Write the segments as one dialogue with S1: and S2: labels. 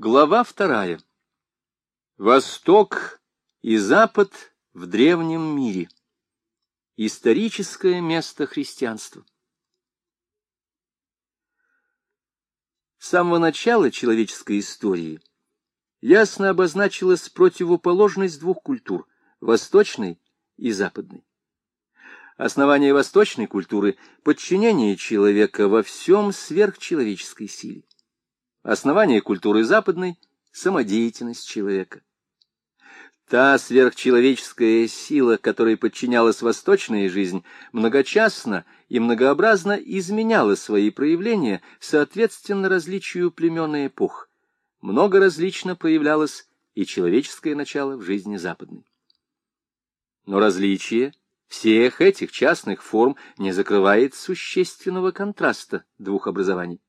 S1: Глава вторая. Восток и Запад в древнем мире. Историческое место христианства. С самого начала человеческой истории ясно обозначилась противоположность двух культур – восточной и западной. Основание восточной культуры – подчинение человека во всем сверхчеловеческой силе. Основание культуры западной — самодеятельность человека. Та сверхчеловеческая сила, которой подчинялась восточная жизнь, многочастно и многообразно изменяла свои проявления соответственно различию племен и эпох. Много различно проявлялось и человеческое начало в жизни западной. Но различие всех этих частных форм не закрывает существенного контраста двух образований.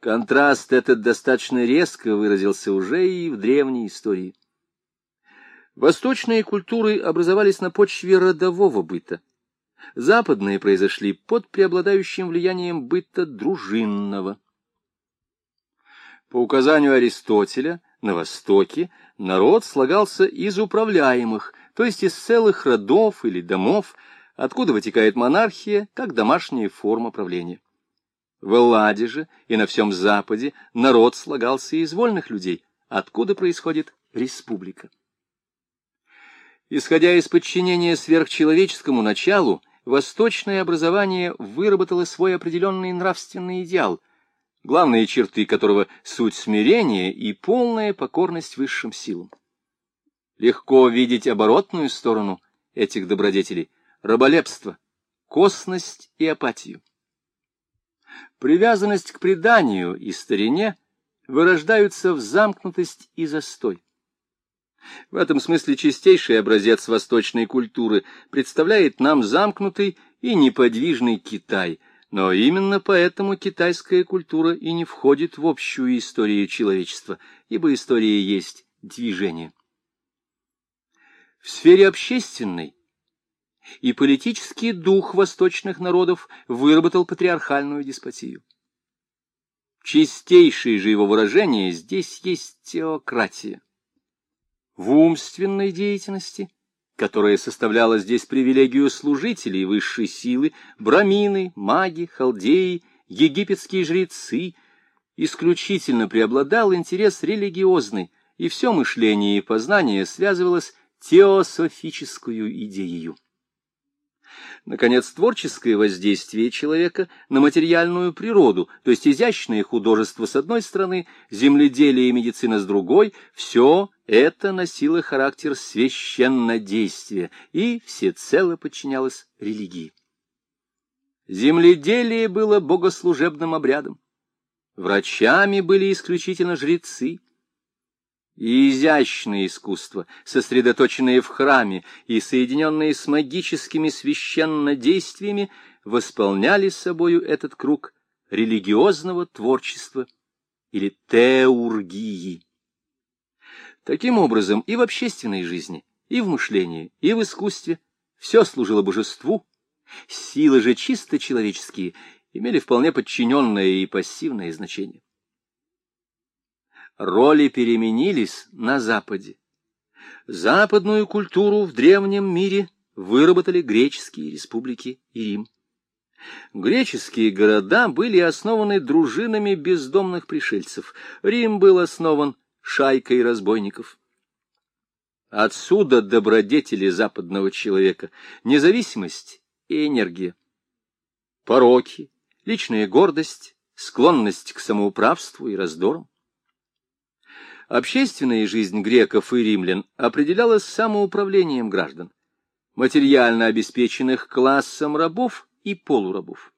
S1: Контраст этот достаточно резко выразился уже и в древней истории. Восточные культуры образовались на почве родового быта. Западные произошли под преобладающим влиянием быта дружинного. По указанию Аристотеля, на Востоке народ слагался из управляемых, то есть из целых родов или домов, откуда вытекает монархия, как домашняя форма правления. В Элладе же и на всем Западе народ слагался из вольных людей, откуда происходит республика. Исходя из подчинения сверхчеловеческому началу, восточное образование выработало свой определенный нравственный идеал, главные черты которого — суть смирения и полная покорность высшим силам. Легко видеть оборотную сторону этих добродетелей — раболепство, косность и апатию. Привязанность к преданию и старине вырождаются в замкнутость и застой. В этом смысле чистейший образец восточной культуры представляет нам замкнутый и неподвижный Китай, но именно поэтому китайская культура и не входит в общую историю человечества, ибо история есть движение. В сфере общественной и политический дух восточных народов выработал патриархальную деспотию. Чистейшее же его выражение здесь есть теократия. В умственной деятельности, которая составляла здесь привилегию служителей высшей силы, брамины, маги, халдеи, египетские жрецы, исключительно преобладал интерес религиозный, и все мышление и познание связывалось теософическую идеей. Наконец, творческое воздействие человека на материальную природу, то есть изящное художество с одной стороны, земледелие и медицина с другой, все это носило характер священнодействия и всецело подчинялось религии. Земледелие было богослужебным обрядом. Врачами были исключительно жрецы, и изящное искусство, сосредоточенное в храме и соединенное с магическими священнодействиями, восполняли собою этот круг религиозного творчества или теургии. Таким образом, и в общественной жизни, и в мышлении, и в искусстве все служило божеству, силы же чисто человеческие имели вполне подчиненное и пассивное значение роли переменились на Западе. Западную культуру в древнем мире выработали греческие республики и Рим. Греческие города были основаны дружинами бездомных пришельцев. Рим был основан шайкой разбойников. Отсюда добродетели западного человека, независимость и энергия. Пороки, личная гордость, склонность к самоуправству и раздорам. Общественная жизнь греков и римлян определялась самоуправлением граждан, материально обеспеченных классом рабов и полурабов.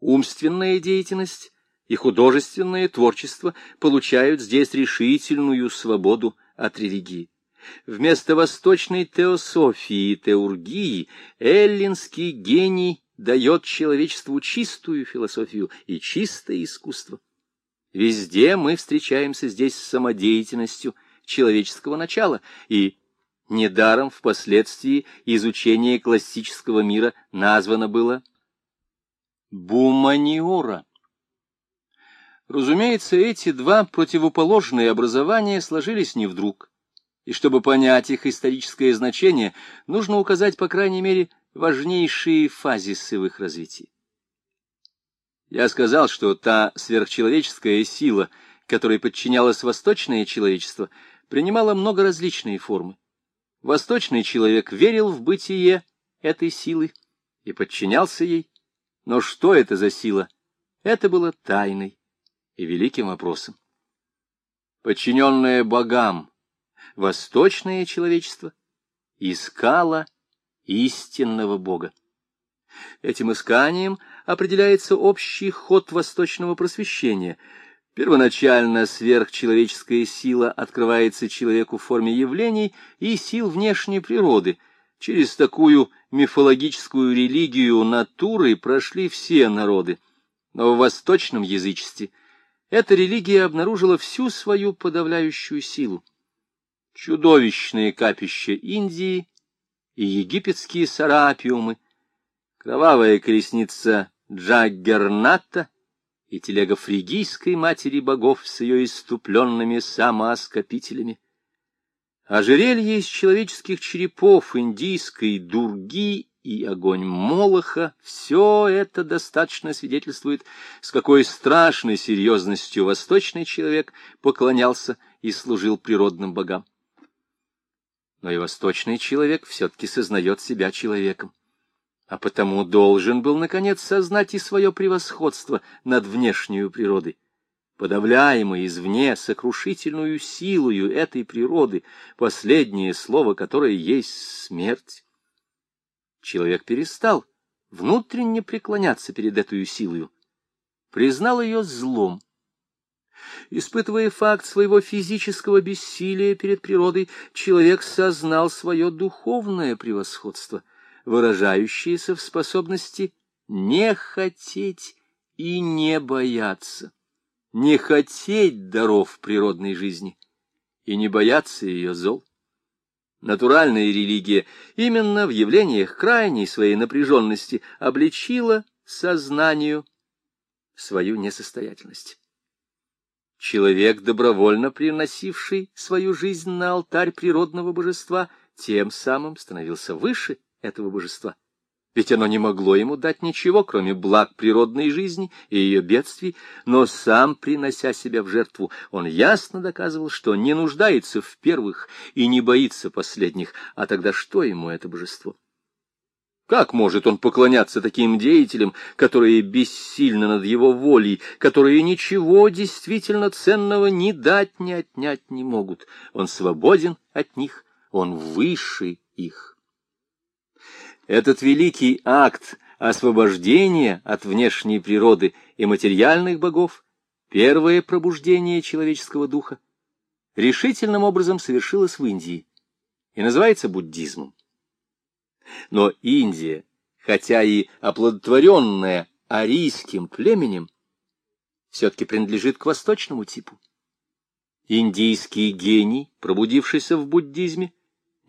S1: Умственная деятельность и художественное творчество получают здесь решительную свободу от религии. Вместо восточной теософии и теургии эллинский гений дает человечеству чистую философию и чистое искусство. Везде мы встречаемся здесь с самодеятельностью человеческого начала, и недаром впоследствии изучение классического мира названо было буманиора. Разумеется, эти два противоположные образования сложились не вдруг, и чтобы понять их историческое значение, нужно указать, по крайней мере, важнейшие фазисы в их развитии. Я сказал, что та сверхчеловеческая сила, которой подчинялось восточное человечество, принимала много различные формы. Восточный человек верил в бытие этой силы и подчинялся ей. Но что это за сила? Это было тайной и великим вопросом. Подчиненное богам, восточное человечество искало истинного бога. Этим исканием определяется общий ход восточного просвещения. Первоначально сверхчеловеческая сила открывается человеку в форме явлений и сил внешней природы. Через такую мифологическую религию натуры прошли все народы. Но в восточном язычестве эта религия обнаружила всю свою подавляющую силу. Чудовищные капища Индии и египетские сарапиумы, кровавая колесница Джаггерната и телега фригийской матери богов с ее иступленными самооскопителями. Ожерелье из человеческих черепов индийской дурги и огонь Молоха — все это достаточно свидетельствует, с какой страшной серьезностью восточный человек поклонялся и служил природным богам. Но и восточный человек все-таки сознает себя человеком, а потому должен был, наконец, сознать и свое превосходство над внешней природой подавляемой извне сокрушительную силою этой природы, последнее слово которое есть смерть. Человек перестал внутренне преклоняться перед этой силою, признал ее злом. Испытывая факт своего физического бессилия перед природой, человек сознал свое духовное превосходство, выражающееся в способности не хотеть и не бояться не хотеть даров природной жизни и не бояться ее зол. Натуральная религия именно в явлениях крайней своей напряженности обличила сознанию свою несостоятельность. Человек, добровольно приносивший свою жизнь на алтарь природного божества, тем самым становился выше этого божества ведь оно не могло ему дать ничего, кроме благ природной жизни и ее бедствий, но сам, принося себя в жертву, он ясно доказывал, что не нуждается в первых и не боится последних, а тогда что ему это божество? Как может он поклоняться таким деятелям, которые бессильны над его волей, которые ничего действительно ценного ни дать, ни отнять не могут? Он свободен от них, он выше их. Этот великий акт освобождения от внешней природы и материальных богов, первое пробуждение человеческого духа, решительным образом совершилось в Индии и называется буддизмом. Но Индия, хотя и оплодотворенная арийским племенем, все-таки принадлежит к восточному типу. Индийский гений, пробудившийся в буддизме,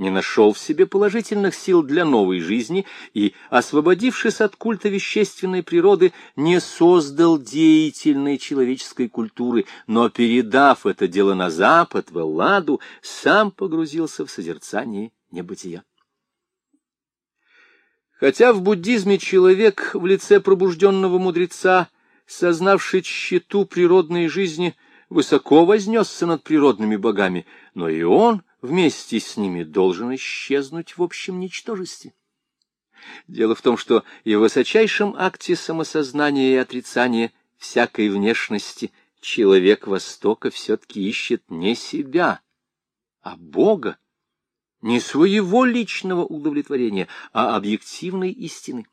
S1: не нашел в себе положительных сил для новой жизни и, освободившись от культа вещественной природы, не создал деятельной человеческой культуры, но, передав это дело на Запад, в Элладу, сам погрузился в созерцание небытия. Хотя в буддизме человек в лице пробужденного мудреца, сознавший тщету природной жизни, высоко вознесся над природными богами, но и он — вместе с ними должен исчезнуть в общем ничтожестве. Дело в том, что и в высочайшем акте самосознания и отрицания всякой внешности человек Востока все-таки ищет не себя, а Бога, не своего личного удовлетворения, а объективной истины.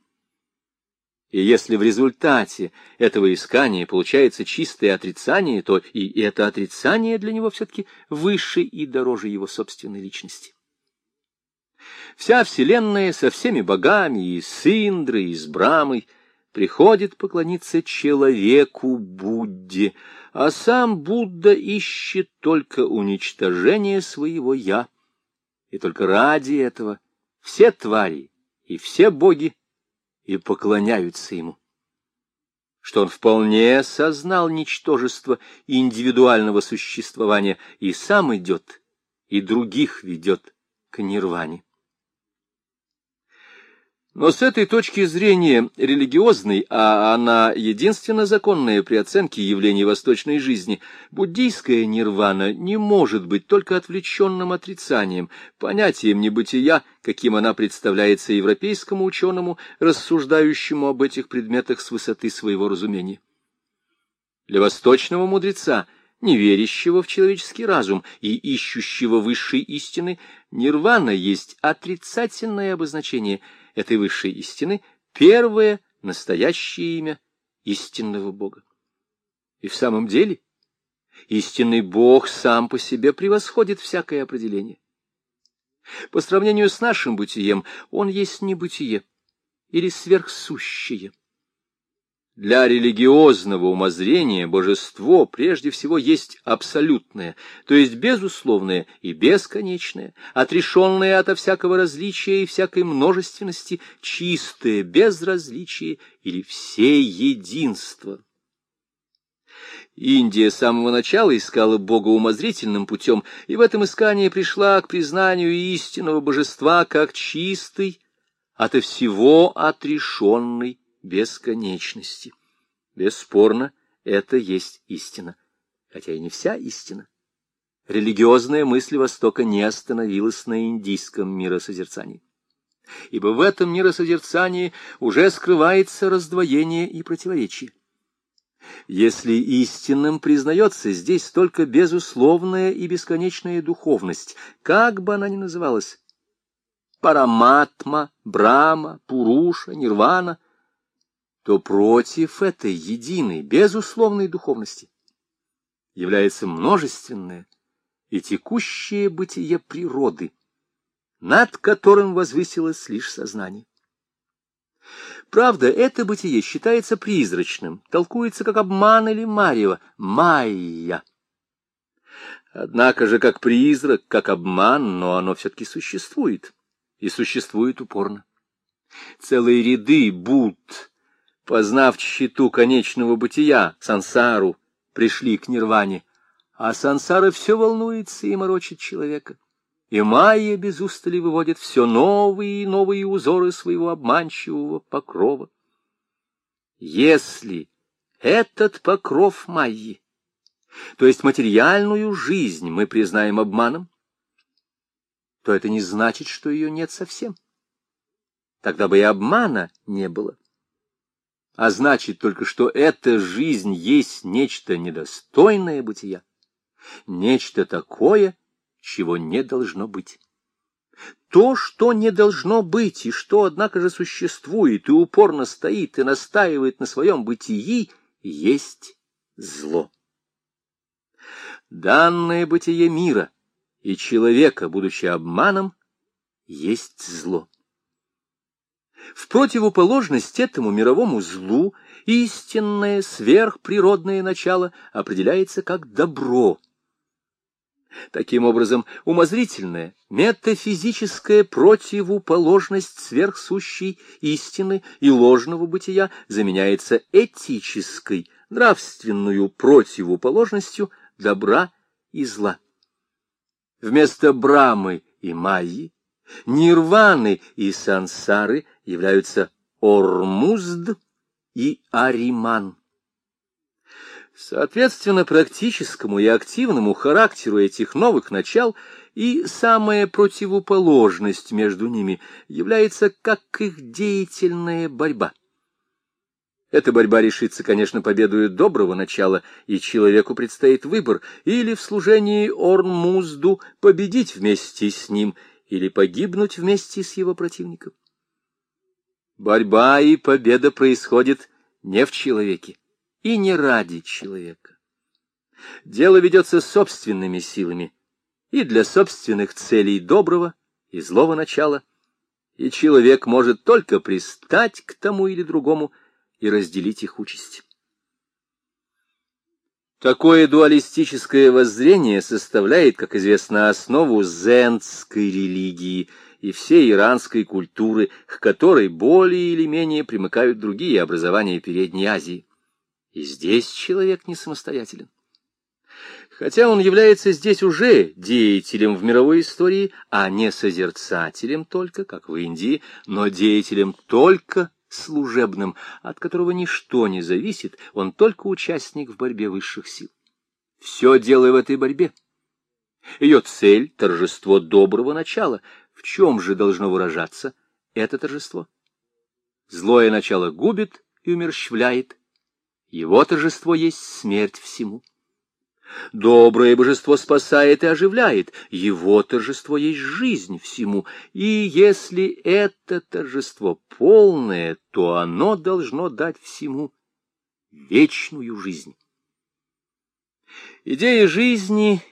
S1: И если в результате этого искания получается чистое отрицание, то и это отрицание для него все-таки выше и дороже его собственной личности. Вся Вселенная со всеми богами, и с Индрой, и с Брамой, приходит поклониться человеку Будде, а сам Будда ищет только уничтожение своего «я». И только ради этого все твари и все боги и поклоняются ему. что он вполне сознал ничтожество индивидуального существования и сам идет, и других ведет к нирване. Но с этой точки зрения религиозной, а она единственно законная при оценке явлений восточной жизни, буддийская нирвана не может быть только отвлеченным отрицанием, понятием небытия, каким она представляется европейскому ученому, рассуждающему об этих предметах с высоты своего разумения. Для восточного мудреца – не верящего в человеческий разум и ищущего высшей истины, нирвана есть отрицательное обозначение этой высшей истины, первое настоящее имя истинного Бога. И в самом деле истинный Бог сам по себе превосходит всякое определение. По сравнению с нашим бытием он есть небытие или сверхсущее. Для религиозного умозрения божество прежде всего есть абсолютное, то есть безусловное и бесконечное, отрешенное ото всякого различия и всякой множественности, чистое безразличие или все единство. Индия с самого начала искала Бога умозрительным путем, и в этом искании пришла к признанию истинного божества как чистый, ото всего отрешенный бесконечности. Бесспорно, это есть истина, хотя и не вся истина. Религиозная мысль Востока не остановилась на индийском миросозерцании. Ибо в этом миросозерцании уже скрывается раздвоение и противоречие. Если истинным признается здесь только безусловная и бесконечная духовность, как бы она ни называлась, Параматма, Брама, Пуруша, Нирвана — то против этой единой, безусловной духовности является множественное и текущее бытие природы, над которым возвысилось лишь сознание. Правда, это бытие считается призрачным, толкуется как обман или марево, майя. Однако же, как призрак, как обман, но оно все-таки существует, и существует упорно. Целые ряды Будд, познав щиту конечного бытия, сансару, пришли к нирване, а сансара все волнуется и морочит человека. И майя без устали выводит все новые и новые узоры своего обманчивого покрова. Если этот покров майи, то есть материальную жизнь, мы признаем обманом, то это не значит, что ее нет совсем. Тогда бы и обмана не было а значит только, что эта жизнь есть нечто недостойное бытия, нечто такое, чего не должно быть. То, что не должно быть, и что, однако же, существует, и упорно стоит, и настаивает на своем бытии, есть зло. Данное бытие мира и человека, будучи обманом, есть зло. В противоположность этому мировому злу истинное сверхприродное начало определяется как добро. Таким образом, умозрительная, метафизическая противоположность сверхсущей истины и ложного бытия заменяется этической, нравственную противоположностью добра и зла. Вместо Брамы и Майи Нирваны и сансары являются Ормузд и Ариман. Соответственно, практическому и активному характеру этих новых начал и самая противоположность между ними является как их деятельная борьба. Эта борьба решится, конечно, победою доброго начала, и человеку предстоит выбор или в служении Ормузду победить вместе с ним, или погибнуть вместе с его противником. Борьба и победа происходит не в человеке и не ради человека. Дело ведется собственными силами и для собственных целей доброго и злого начала, и человек может только пристать к тому или другому и разделить их участь. Такое дуалистическое воззрение составляет, как известно, основу зендской религии и всей иранской культуры, к которой более или менее примыкают другие образования Передней Азии. И здесь человек не самостоятелен. Хотя он является здесь уже деятелем в мировой истории, а не созерцателем только, как в Индии, но деятелем только служебным, от которого ничто не зависит, он только участник в борьбе высших сил. Все дело в этой борьбе. Ее цель — торжество доброго начала. В чем же должно выражаться это торжество? Злое начало губит и умерщвляет. Его торжество есть смерть всему. Доброе божество спасает и оживляет, его торжество есть жизнь всему, и если это торжество полное, то оно должно дать всему вечную жизнь. Идея жизни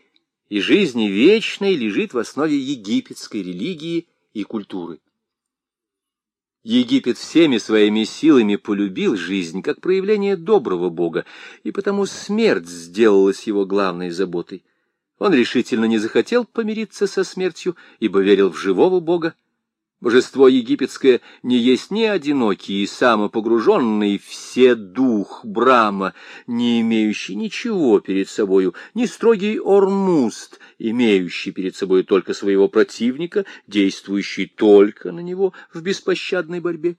S1: и жизни вечной лежит в основе египетской религии и культуры. Египет всеми своими силами полюбил жизнь как проявление доброго бога, и потому смерть сделалась его главной заботой. Он решительно не захотел помириться со смертью, ибо верил в живого бога, Божество египетское не есть ни одинокий и самопогруженный все дух Брама, не имеющий ничего перед собою, ни строгий Ормуст, имеющий перед собой только своего противника, действующий только на него в беспощадной борьбе.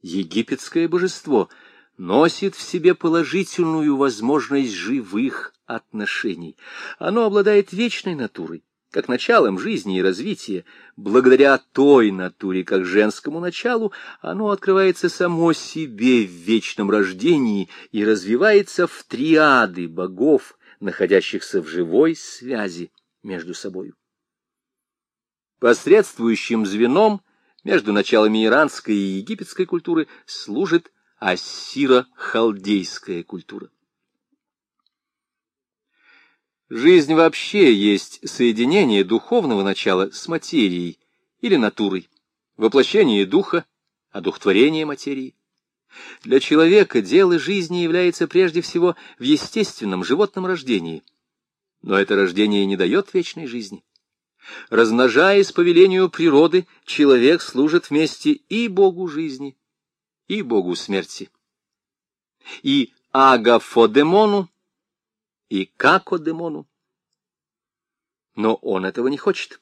S1: Египетское божество носит в себе положительную возможность живых отношений. Оно обладает вечной натурой как началом жизни и развития, благодаря той натуре, как женскому началу, оно открывается само себе в вечном рождении и развивается в триады богов, находящихся в живой связи между собой. Посредствующим звеном между началами иранской и египетской культуры служит ассиро-халдейская культура. Жизнь вообще есть соединение духовного начала с материей или натурой, воплощение духа, одухотворение материи. Для человека дело жизни является прежде всего в естественном животном рождении. Но это рождение не дает вечной жизни. Размножаясь по велению природы, человек служит вместе и Богу жизни, и Богу смерти. И агафодемону, и како демону. Но он этого не хочет.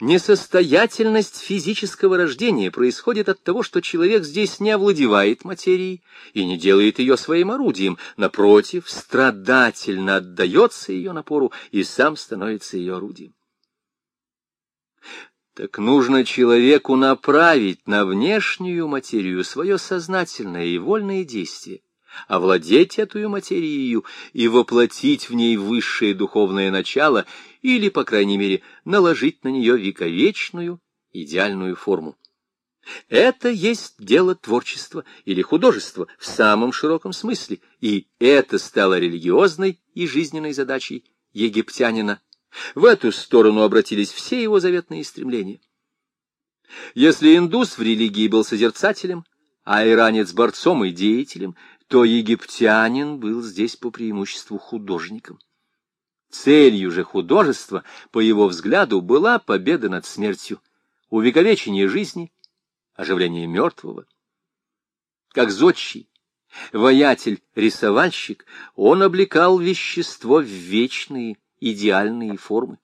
S1: Несостоятельность физического рождения происходит от того, что человек здесь не овладевает материей и не делает ее своим орудием, напротив, страдательно отдается ее напору и сам становится ее орудием. Так нужно человеку направить на внешнюю материю свое сознательное и вольное действие, овладеть эту материей и воплотить в ней высшее духовное начало или, по крайней мере, наложить на нее вековечную идеальную форму. Это есть дело творчества или художества в самом широком смысле, и это стало религиозной и жизненной задачей египтянина. В эту сторону обратились все его заветные стремления. Если индус в религии был созерцателем, а иранец борцом и деятелем, то египтянин был здесь по преимуществу художником. Целью же художества, по его взгляду, была победа над смертью, увековечение жизни, оживление мертвого. Как зодчий, воятель, рисовальщик, он облекал вещество в вечные, идеальные формы.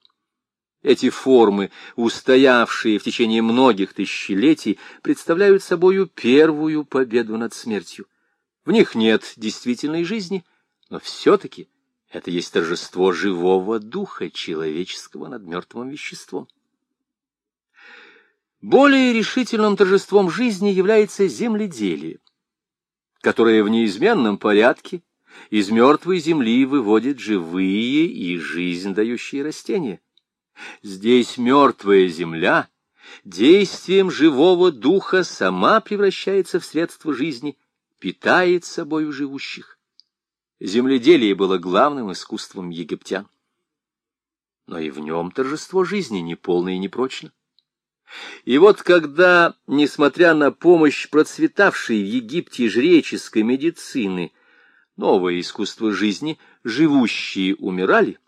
S1: Эти формы, устоявшие в течение многих тысячелетий, представляют собою первую победу над смертью. В них нет действительной жизни, но все-таки это есть торжество живого духа человеческого над мертвым веществом. Более решительным торжеством жизни является земледелие, которое в неизменном порядке из мертвой земли выводит живые и жизнь дающие растения. Здесь мертвая земля действием живого духа сама превращается в средство жизни питает собою живущих. Земледелие было главным искусством египтян. Но и в нем торжество жизни неполно и непрочно. И вот когда, несмотря на помощь процветавшей в Египте жреческой медицины, новое искусство жизни, живущие умирали,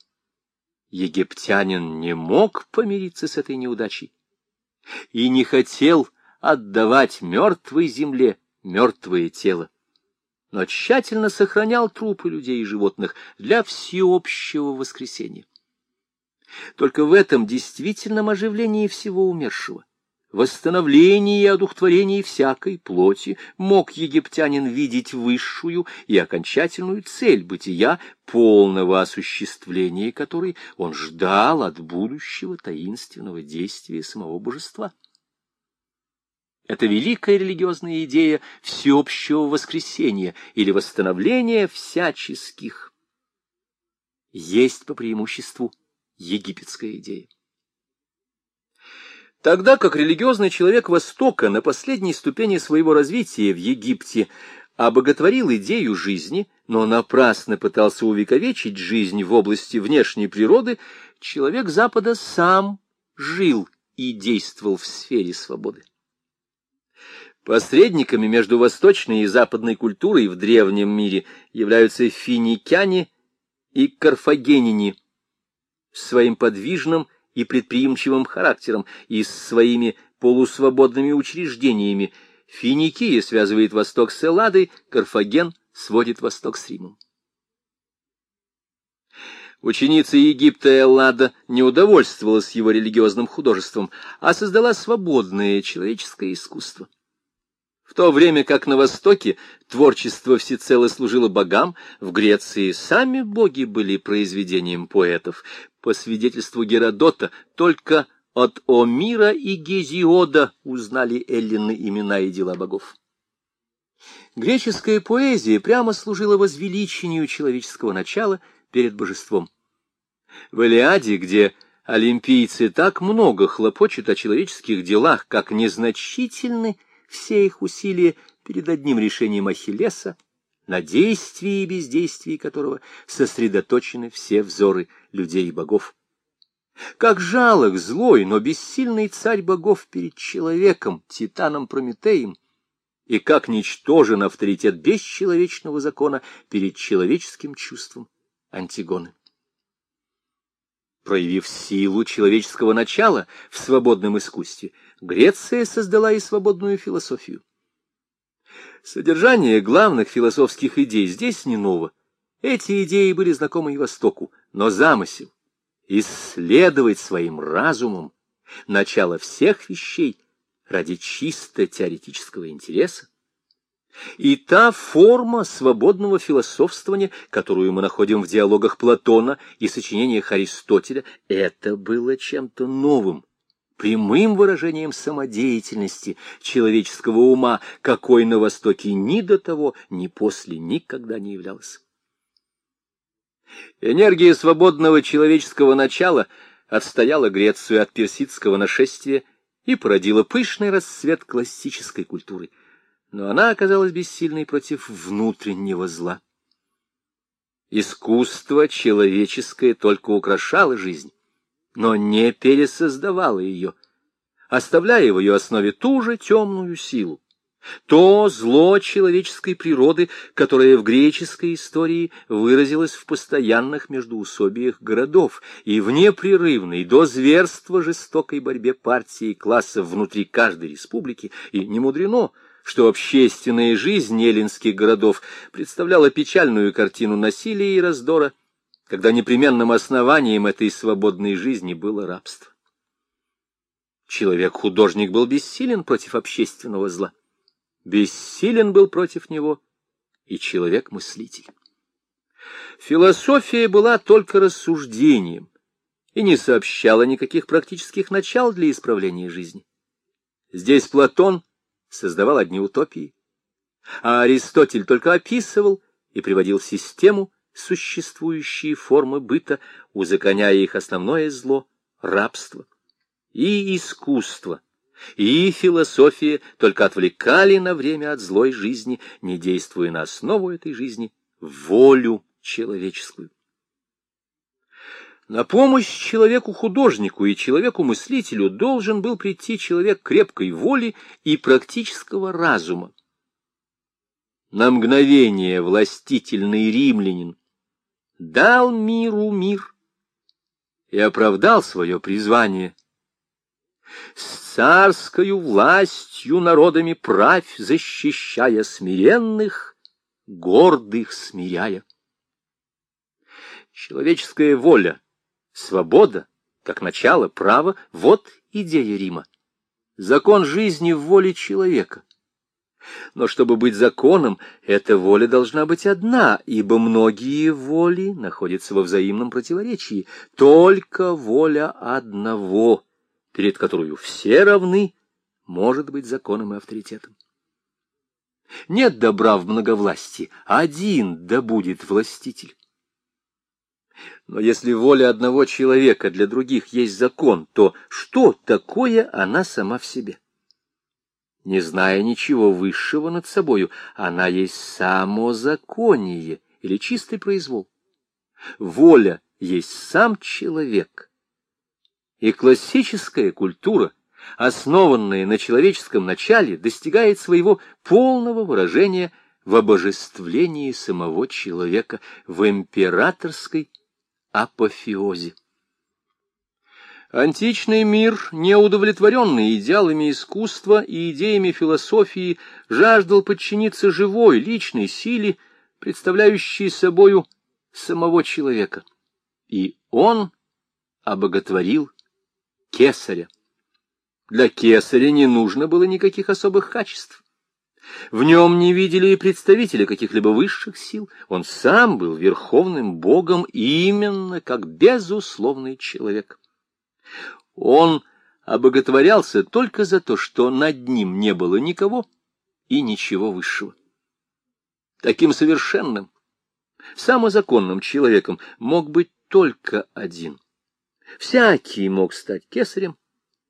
S1: египтянин не мог помириться с этой неудачей и не хотел отдавать мертвой земле мертвое тело. но тщательно сохранял трупы людей и животных для всеобщего воскресения. Только в этом действительном оживлении всего умершего, восстановлении и одухотворении всякой плоти мог египтянин видеть высшую и окончательную цель бытия, полного осуществления которой он ждал от будущего таинственного действия самого божества. Это великая религиозная идея всеобщего воскресения или восстановления всяческих. Есть по преимуществу египетская идея. Тогда как религиозный человек Востока на последней ступени своего развития в Египте обоготворил идею жизни, но напрасно пытался увековечить жизнь в области внешней природы, человек Запада сам жил и действовал в сфере свободы. Посредниками между восточной и западной культурой в древнем мире являются финикяне и карфагенине, своим подвижным и предприимчивым характером и с своими полусвободными учреждениями. Финикия связывает Восток с Элладой, Карфаген сводит Восток с Римом. Ученица Египта Эллада не удовольствовалась его религиозным художеством, а создала свободное человеческое искусство. В то время как на Востоке творчество всецело служило богам, в Греции сами боги были произведением поэтов. По свидетельству Геродота, только от Омира и Гезиода узнали эллины имена и дела богов. Греческая поэзия прямо служила возвеличению человеческого начала перед божеством. В Элиаде, где олимпийцы так много хлопочут о человеческих делах, как незначительны все их усилия перед одним решением Ахиллеса, на действии и бездействии которого сосредоточены все взоры людей и богов. Как жалок, злой, но бессильный царь богов перед человеком, титаном Прометеем, и как ничтожен авторитет бесчеловечного закона перед человеческим чувством Антигоны. Проявив силу человеческого начала в свободном искусстве, Греция создала и свободную философию. Содержание главных философских идей здесь не ново. Эти идеи были знакомы и Востоку, но замысел — исследовать своим разумом начало всех вещей ради чисто теоретического интереса, и та форма свободного философствования, которую мы находим в диалогах Платона и сочинениях Аристотеля, это было чем-то новым, прямым выражением самодеятельности человеческого ума, какой на Востоке ни до того, ни после никогда не являлась. Энергия свободного человеческого начала отстояла Грецию от персидского нашествия и породила пышный расцвет классической культуры — но она оказалась бессильной против внутреннего зла. Искусство человеческое только украшало жизнь, но не пересоздавало ее, оставляя в ее основе ту же темную силу, то зло человеческой природы, которое в греческой истории выразилось в постоянных междуусобиях городов и в непрерывной до зверства жестокой борьбе партии и классов внутри каждой республики, и не мудрено, что общественная жизнь эллинских городов представляла печальную картину насилия и раздора, когда непременным основанием этой свободной жизни было рабство. Человек-художник был бессилен против общественного зла. Бессилен был против него и человек-мыслитель. Философия была только рассуждением и не сообщала никаких практических начал для исправления жизни. Здесь Платон — создавал одни утопии, а Аристотель только описывал и приводил систему существующие формы быта, узаконяя их основное зло — рабство. И искусство, и философия только отвлекали на время от злой жизни, не действуя на основу этой жизни — волю человеческую. На помощь человеку-художнику и человеку-мыслителю должен был прийти человек крепкой воли и практического разума. На мгновение властительный римлянин дал миру мир и оправдал свое призвание. С царскою властью народами правь, защищая смиренных гордых смиряя. Человеческая воля, свобода, как начало, право — вот идея Рима. Закон жизни в воле человека. Но чтобы быть законом, эта воля должна быть одна, ибо многие воли находятся во взаимном противоречии. Только воля одного, перед которой все равны, может быть законом и авторитетом. Нет добра в многовластии, один да будет властитель. Но если воля одного человека для других есть закон, то что такое она сама в себе? Не зная ничего высшего над собою, она есть самозаконие или чистый произвол. Воля есть сам человек. И классическая культура, основанная на человеческом начале, достигает своего полного выражения в обожествлении самого человека, в императорской апофеозе. Античный мир, неудовлетворенный идеалами искусства и идеями философии, жаждал подчиниться живой, личной силе, представляющей собою самого человека. И он обоготворил кесаря. Для кесаря не нужно было никаких особых качеств. В нем не видели и представителя каких-либо высших сил. Он сам был верховным богом именно как безусловный человек. Он обоготворялся только за то, что над ним не было никого и ничего высшего. Таким совершенным, самозаконным человеком мог быть только один. Всякий мог стать кесарем,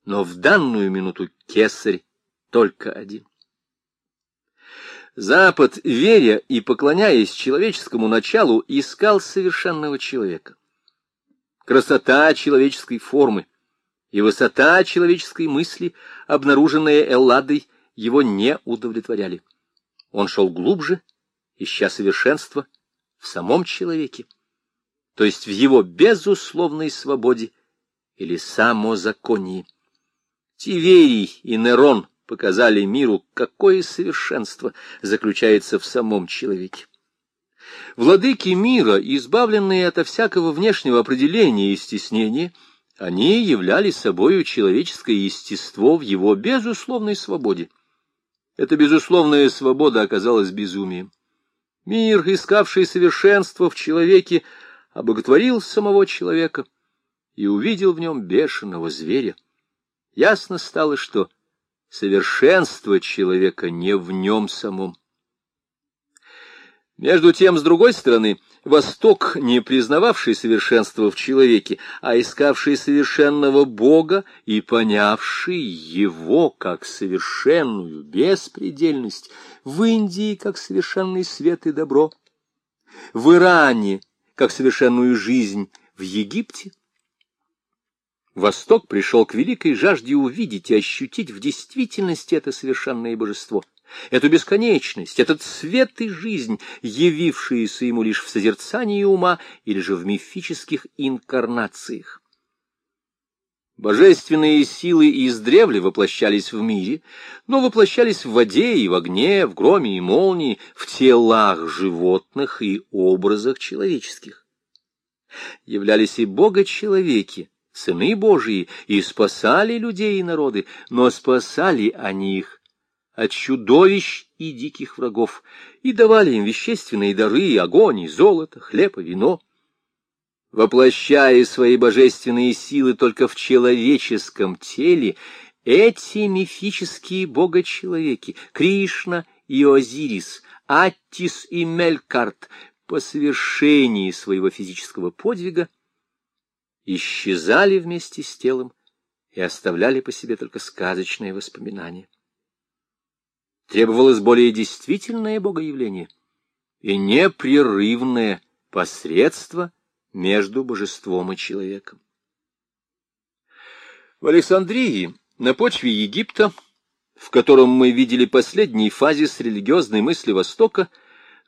S1: но в данную минуту кесарь только один. Запад, веря и поклоняясь человеческому началу, искал совершенного человека. Красота человеческой формы и высота человеческой мысли, обнаруженная Элладой, его не удовлетворяли. Он шел глубже, ища совершенства в самом человеке, то есть в его безусловной свободе или самозаконии. Тиверий и Нерон — показали миру, какое совершенство заключается в самом человеке. Владыки мира, избавленные от всякого внешнего определения и стеснения, они являли собою человеческое естество в его безусловной свободе. Эта безусловная свобода оказалась безумием. Мир, искавший совершенство в человеке, обоготворил самого человека и увидел в нем бешеного зверя. Ясно стало, что совершенство человека не в нем самом. Между тем, с другой стороны, Восток, не признававший совершенства в человеке, а искавший совершенного Бога и понявший его как совершенную беспредельность, в Индии как совершенный свет и добро, в Иране как совершенную жизнь, в Египте — Восток пришел к великой жажде увидеть и ощутить в действительности это совершенное божество, эту бесконечность, этот свет и жизнь, явившиеся ему лишь в созерцании ума или же в мифических инкарнациях. Божественные силы издревле воплощались в мире, но воплощались в воде и в огне, в громе и молнии, в телах животных и образах человеческих. Являлись и Бога-человеки, сыны Божии, и спасали людей и народы, но спасали они их от чудовищ и диких врагов, и давали им вещественные дары, огонь, и золото, хлеб и вино. Воплощая свои божественные силы только в человеческом теле, эти мифические богочеловеки, Кришна и Озирис, Аттис и Мелькарт, по совершении своего физического подвига исчезали вместе с телом и оставляли по себе только сказочные воспоминания. Требовалось более действительное богоявление и непрерывное посредство между божеством и человеком. В Александрии, на почве Египта, в котором мы видели последний фазис религиозной мысли Востока,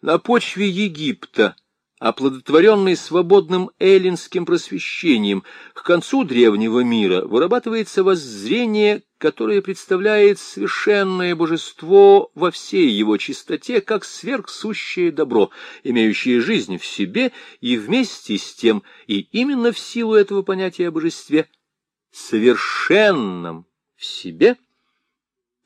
S1: на почве Египта оплодотворенный свободным эллинским просвещением, к концу древнего мира вырабатывается воззрение, которое представляет совершенное божество во всей его чистоте, как сверхсущее добро, имеющее жизнь в себе и вместе с тем, и именно в силу этого понятия о божестве, совершенном в себе –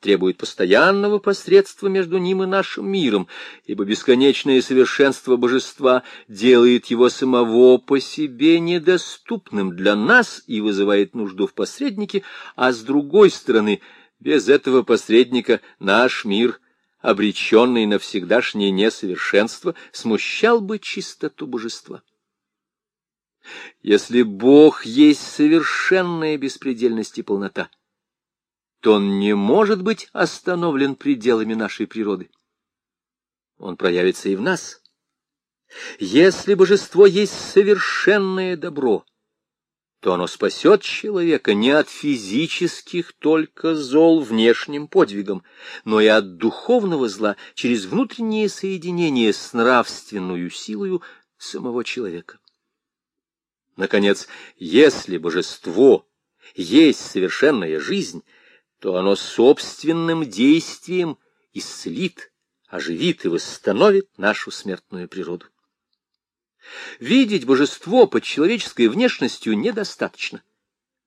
S1: требует постоянного посредства между ним и нашим миром, ибо бесконечное совершенство божества делает его самого по себе недоступным для нас и вызывает нужду в посреднике, а с другой стороны, без этого посредника наш мир, обреченный на всегдашнее несовершенство, смущал бы чистоту божества. Если Бог есть совершенная беспредельность и полнота, то он не может быть остановлен пределами нашей природы. Он проявится и в нас. Если божество есть совершенное добро, то оно спасет человека не от физических только зол внешним подвигом, но и от духовного зла через внутреннее соединение с нравственную силою самого человека. Наконец, если божество есть совершенная жизнь — то оно собственным действием исцелит, оживит и восстановит нашу смертную природу. Видеть божество под человеческой внешностью недостаточно.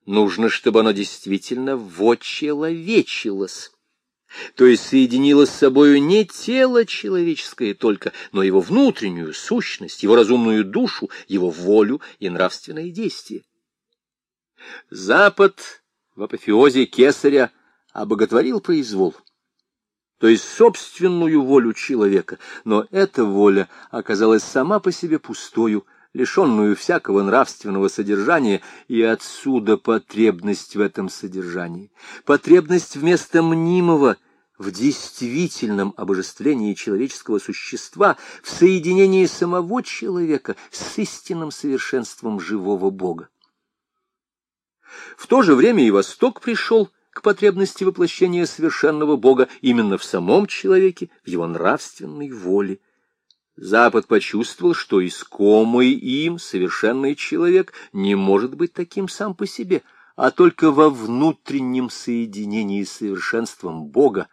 S1: Нужно, чтобы оно действительно вочеловечилось, то есть соединило с собою не тело человеческое только, но его внутреннюю сущность, его разумную душу, его волю и нравственное действие. Запад в апофеозе Кесаря – обоготворил произвол, то есть собственную волю человека, но эта воля оказалась сама по себе пустою, лишенную всякого нравственного содержания, и отсюда потребность в этом содержании, потребность вместо мнимого в действительном обожествлении человеческого существа, в соединении самого человека с истинным совершенством живого Бога. В то же время и Восток пришел к потребности воплощения совершенного Бога именно в самом человеке, в его нравственной воле. Запад почувствовал, что искомый им совершенный человек не может быть таким сам по себе, а только во внутреннем соединении с совершенством Бога,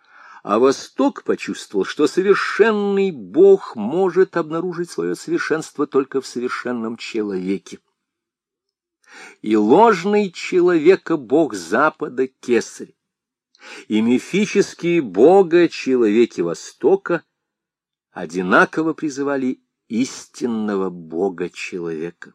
S1: а Восток почувствовал, что совершенный Бог может обнаружить свое совершенство только в совершенном человеке и ложный человека бог Запада Кесарь, и мифические бога человеки Востока одинаково призывали истинного бога человека.